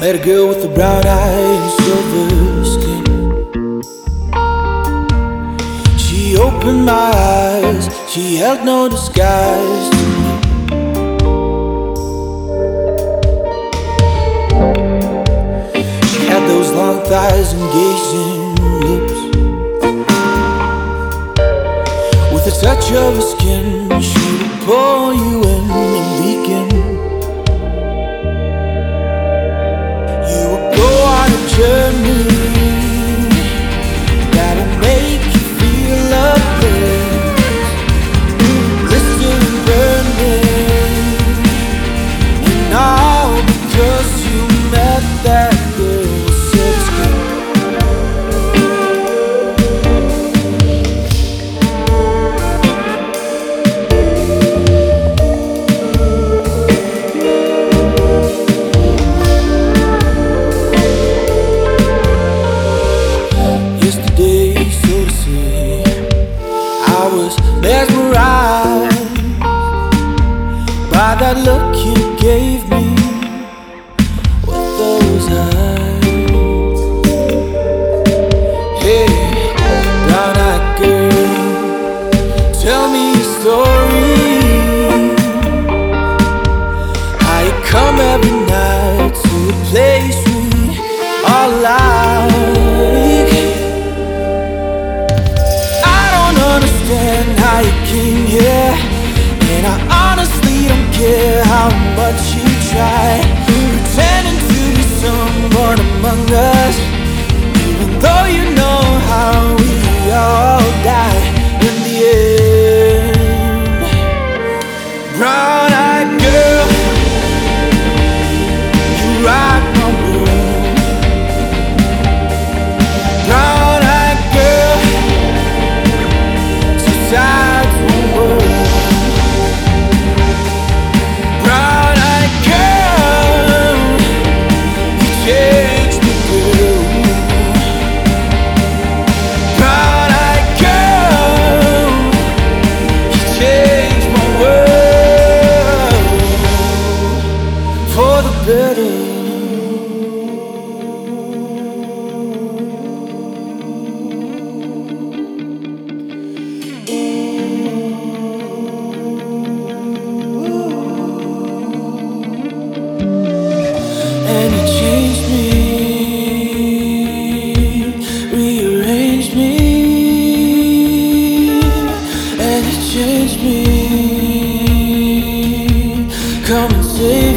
Met a girl with a brown eye and silver skin. She opened my eyes, she held no disguise to me. She had those long thighs and gazing lips. With the touch of her skin, she would pull you in on a was mesmerized by that look you gave me And you changed me, rearranged me, and changed me. Come and save me.